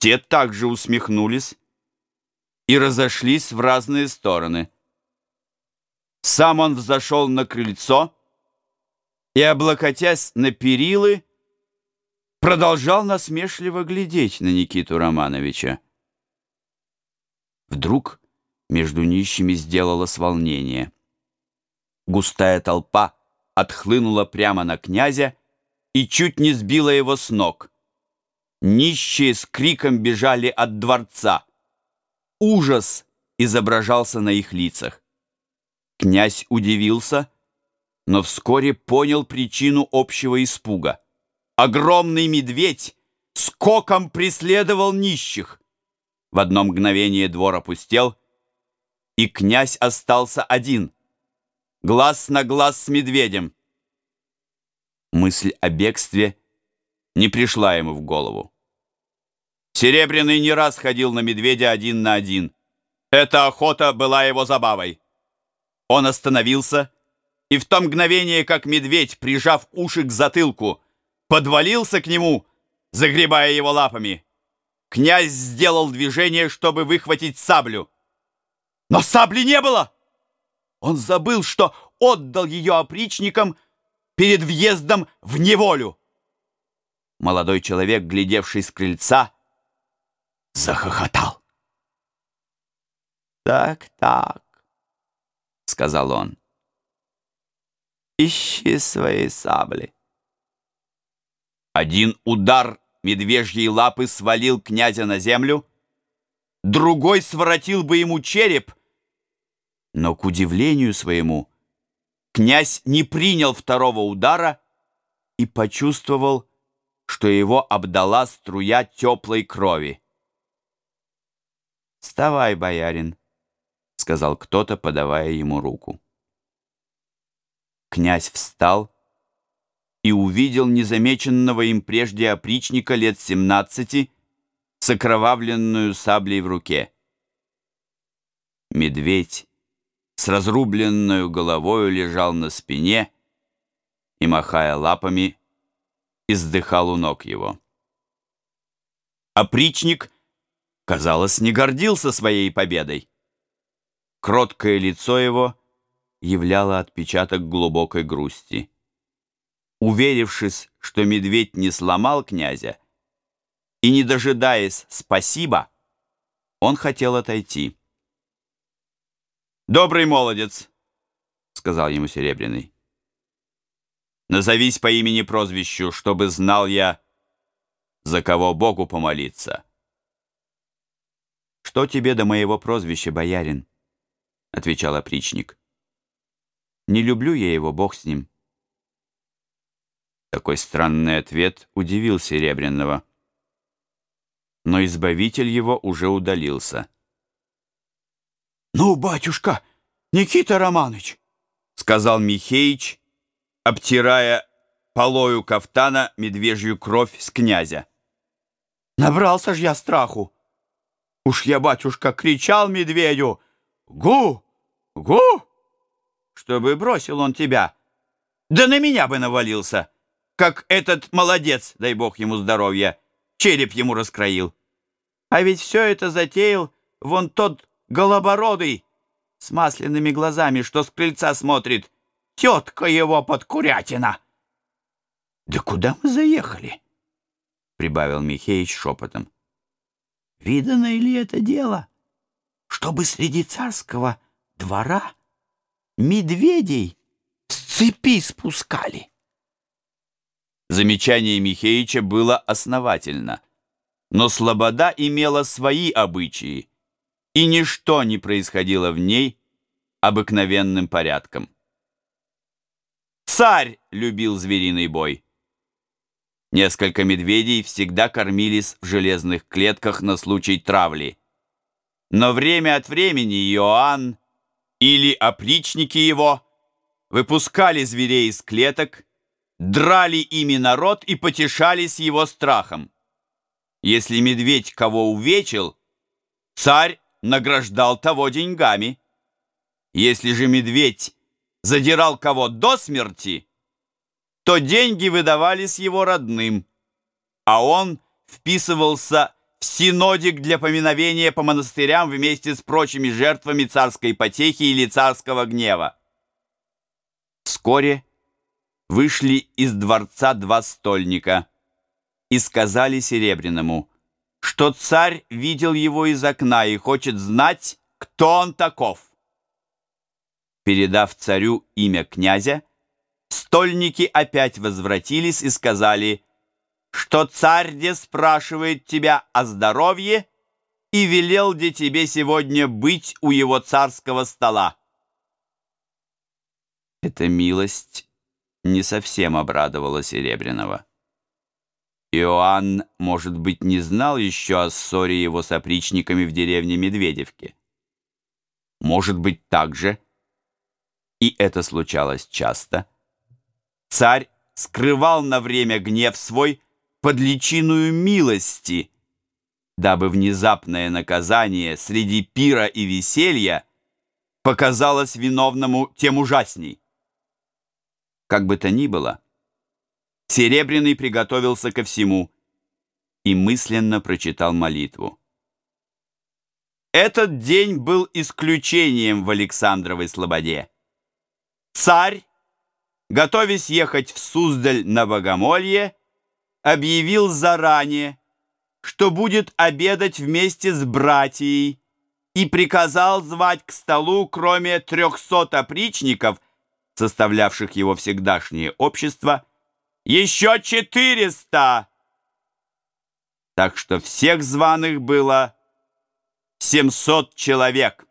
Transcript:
Те также усмехнулись и разошлись в разные стороны. Сам он взошел на крыльцо и, облокотясь на перилы, продолжал насмешливо глядеть на Никиту Романовича. Вдруг между нищими сделалось волнение. Густая толпа отхлынула прямо на князя и чуть не сбила его с ног. Нищие с криком бежали от дворца. Ужас изображался на их лицах. Князь удивился, но вскоре понял причину общего испуга. Огромный медведь скоком преследовал нищих. В одно мгновение двор опустел, и князь остался один, глаз на глаз с медведем. Мысль о бегстве не пришла ему в голову. Серебряный не раз ходил на медведя один на один. Эта охота была его забавой. Он остановился, и в то мгновение, как медведь, прижав уши к затылку, подвалился к нему, загребая его лапами, князь сделал движение, чтобы выхватить саблю. Но сабли не было! Он забыл, что отдал ее опричникам перед въездом в неволю. Молодой человек, глядевший с крыльца, захохотал. «Так, так», — сказал он, — «ищи свои сабли». Один удар медвежьей лапы свалил князя на землю, другой своротил бы ему череп, но, к удивлению своему, князь не принял второго удара и почувствовал, что его обдала струя теплой крови. «Вставай, боярин», — сказал кто-то, подавая ему руку. Князь встал и увидел незамеченного им прежде опричника лет семнадцати с окровавленную саблей в руке. Медведь с разрубленную головою лежал на спине и, махая лапами, издыхал у ног его. Опричник — казалось, не гордился своей победой. Кроткое лицо его являло отпечаток глубокой грусти. Уверившись, что медведь не сломал князя, и не дожидаясь «спасибо», он хотел отойти. «Добрый молодец», — сказал ему Серебряный. «Назовись по имени-прозвищу, чтобы знал я, за кого Богу помолиться». «Что тебе до моего прозвища, боярин?» — отвечал опричник. «Не люблю я его, бог с ним». Такой странный ответ удивил Серебряного. Но избавитель его уже удалился. «Ну, батюшка, Никита Романович!» — сказал Михеич, обтирая полою кафтана медвежью кровь с князя. «Набрался ж я страху!» Уж я, батюшка, кричал медведю «Гу! Гу!» Чтобы бросил он тебя. Да на меня бы навалился, как этот молодец, дай бог ему здоровья, череп ему раскроил. А ведь все это затеял вон тот голобородый с масляными глазами, что с крыльца смотрит, тетка его подкурятина. «Да куда мы заехали?» — прибавил Михеич шепотом. Видано ли это дело, чтобы среди царского двора медведей с цепи спускали? Замечание Михеича было основательно, но Слобода имела свои обычаи, и ничто не происходило в ней обыкновенным порядком. Царь любил звериный бой. Несколько медведей всегда кормились в железных клетках на случай травли. Но время от времени Иоанн или опричники его выпускали зверей из клеток, драли ими народ и потешались его страхом. Если медведь кого увечил, царь награждал того деньгами. Если же медведь задирал кого до смерти, то деньги выдавались его родным, а он вписывался в синодик для поминовения по монастырям вместе с прочими жертвами царской потехи или царского гнева. Вскоре вышли из дворца два стольника и сказали Серебряному, что царь видел его из окна и хочет знать, кто он таков. Передав царю имя князя, стольники опять возвратились и сказали, что царь де спрашивает тебя о здоровье и велел де тебе сегодня быть у его царского стола. Эта милость не совсем обрадовала Серебряного. Иоанн, может быть, не знал еще о ссоре его с опричниками в деревне Медведевке. Может быть, также, и это случалось часто, царь скрывал на время гнев свой под личиную милости, дабы внезапное наказание среди пира и веселья показалось виновному тем ужасней. Как бы то ни было, Серебряный приготовился ко всему и мысленно прочитал молитву. Этот день был исключением в Александровой Слободе. Царь, готовясь ехать в Суздаль на Богомолье, объявил заранее, что будет обедать вместе с братьей и приказал звать к столу, кроме трехсот опричников, составлявших его всегдашнее общество, еще четыреста. Так что всех званых было семьсот человек.